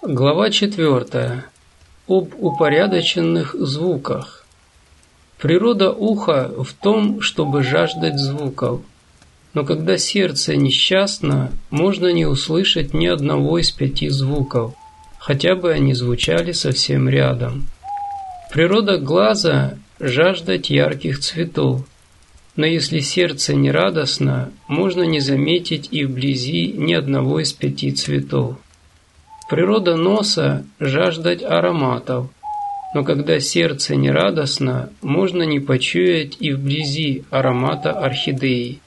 Глава 4. Об упорядоченных звуках. Природа уха в том, чтобы жаждать звуков. Но когда сердце несчастно, можно не услышать ни одного из пяти звуков, хотя бы они звучали совсем рядом. Природа глаза – жаждать ярких цветов. Но если сердце не радостно, можно не заметить и вблизи ни одного из пяти цветов. Природа носа – жаждать ароматов, но когда сердце не радостно, можно не почуять и вблизи аромата орхидеи.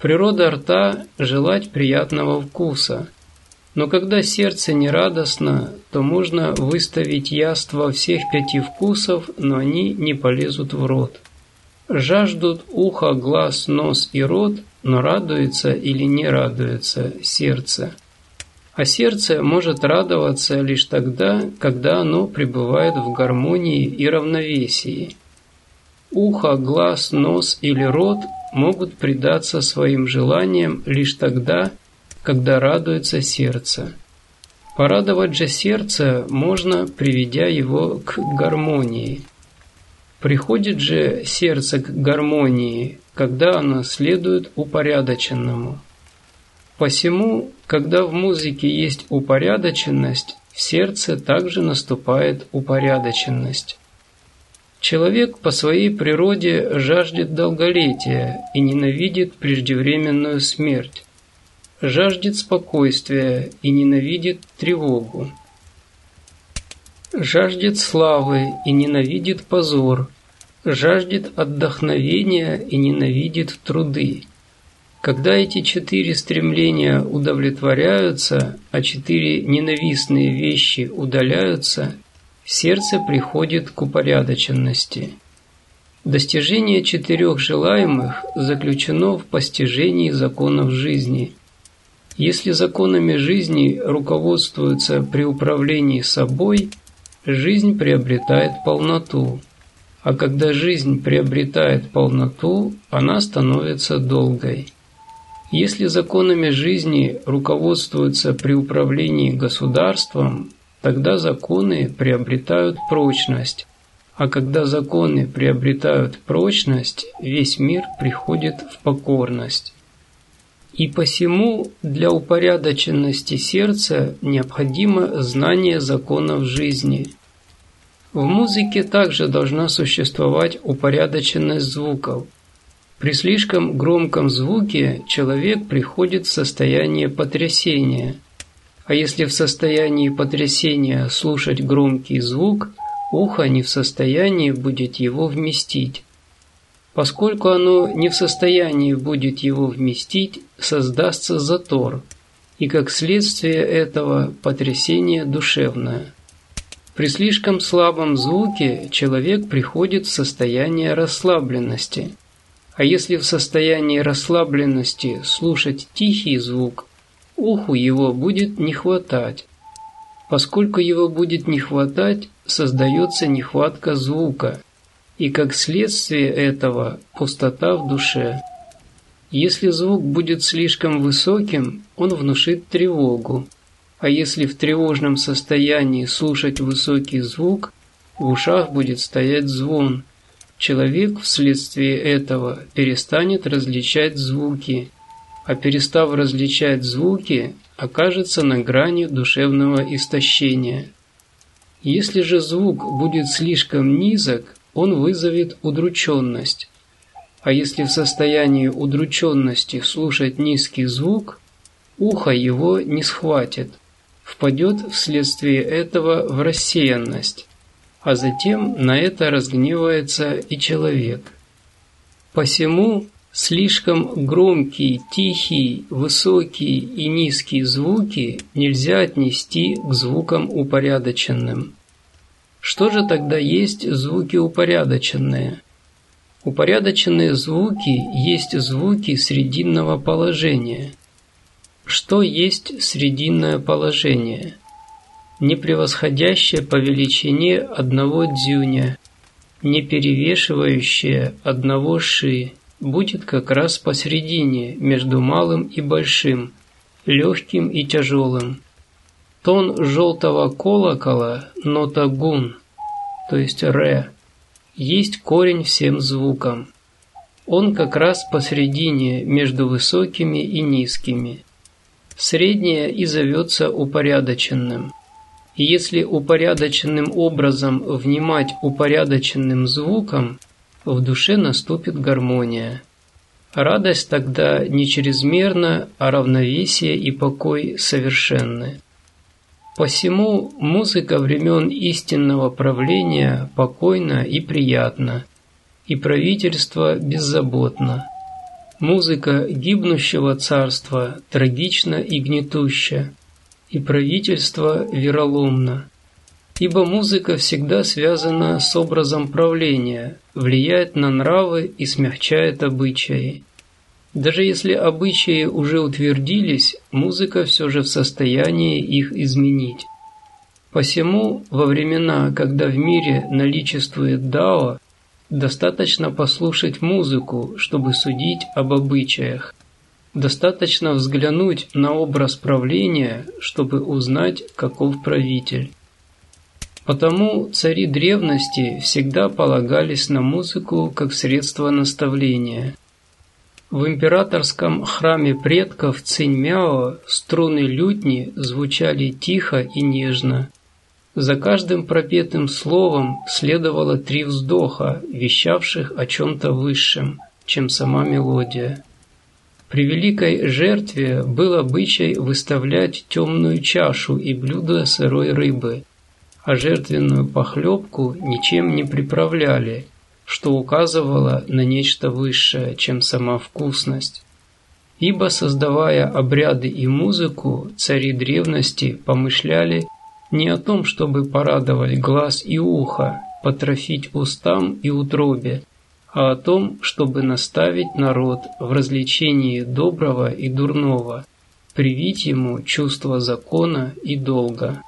Природа рта – желать приятного вкуса, но когда сердце не радостно, то можно выставить яство всех пяти вкусов, но они не полезут в рот. Жаждут ухо, глаз, нос и рот, но радуется или не радуется сердце – а сердце может радоваться лишь тогда, когда оно пребывает в гармонии и равновесии. Ухо, глаз, нос или рот могут предаться своим желаниям лишь тогда, когда радуется сердце. Порадовать же сердце можно, приведя его к гармонии. Приходит же сердце к гармонии, когда оно следует упорядоченному. Посему, когда в музыке есть упорядоченность, в сердце также наступает упорядоченность. Человек по своей природе жаждет долголетия и ненавидит преждевременную смерть. Жаждет спокойствия и ненавидит тревогу. Жаждет славы и ненавидит позор. Жаждет отдохновения и ненавидит труды. Когда эти четыре стремления удовлетворяются, а четыре ненавистные вещи удаляются, сердце приходит к упорядоченности. Достижение четырех желаемых заключено в постижении законов жизни. Если законами жизни руководствуются при управлении собой, жизнь приобретает полноту. А когда жизнь приобретает полноту, она становится долгой. Если законами жизни руководствуются при управлении государством, тогда законы приобретают прочность, а когда законы приобретают прочность, весь мир приходит в покорность. И посему для упорядоченности сердца необходимо знание законов жизни. В музыке также должна существовать упорядоченность звуков – при слишком громком звуке человек приходит в состояние потрясения. А если в состоянии потрясения слушать громкий звук, ухо не в состоянии будет его вместить. Поскольку оно не в состоянии будет его вместить, создастся затор, и как следствие этого потрясение душевное. При слишком слабом звуке человек приходит в состояние расслабленности – а если в состоянии расслабленности слушать тихий звук, уху его будет не хватать. Поскольку его будет не хватать, создается нехватка звука, и как следствие этого пустота в душе. Если звук будет слишком высоким, он внушит тревогу, а если в тревожном состоянии слушать высокий звук, в ушах будет стоять звон – Человек вследствие этого перестанет различать звуки, а перестав различать звуки, окажется на грани душевного истощения. Если же звук будет слишком низок, он вызовет удрученность. А если в состоянии удрученности слушать низкий звук, ухо его не схватит, впадет вследствие этого в рассеянность а затем на это разгневается и человек. Посему слишком громкие, тихие, высокие и низкие звуки нельзя отнести к звукам упорядоченным. Что же тогда есть звуки упорядоченные? Упорядоченные звуки есть звуки срединного положения. Что есть срединное положение? Не превосходящее по величине одного дзюня, не перевешивающее одного ши, будет как раз посередине между малым и большим, легким и тяжелым. Тон желтого колокола, нота гун, то есть ре, есть корень всем звукам. Он как раз посередине между высокими и низкими. Среднее и зовется упорядоченным. Если упорядоченным образом внимать упорядоченным звуком, в душе наступит гармония. Радость тогда не чрезмерна, а равновесие и покой совершенны. Посему музыка времен истинного правления покойна и приятна, и правительство беззаботно. Музыка гибнущего царства трагична и гнетуща, и правительство вероломно. Ибо музыка всегда связана с образом правления, влияет на нравы и смягчает обычаи. Даже если обычаи уже утвердились, музыка все же в состоянии их изменить. Посему, во времена, когда в мире наличествует дао, достаточно послушать музыку, чтобы судить об обычаях. Достаточно взглянуть на образ правления, чтобы узнать, каков правитель. Потому цари древности всегда полагались на музыку как средство наставления. В императорском храме предков Циньмяо струны лютни звучали тихо и нежно. За каждым пропетым словом следовало три вздоха, вещавших о чем-то высшем, чем сама мелодия. При великой жертве был обычай выставлять темную чашу и блюдо сырой рыбы, а жертвенную похлебку ничем не приправляли, что указывало на нечто высшее, чем сама вкусность. Ибо, создавая обряды и музыку, цари древности помышляли не о том, чтобы порадовать глаз и ухо, потрофить устам и утробе, а о том, чтобы наставить народ в развлечении доброго и дурного, привить ему чувство закона и долга.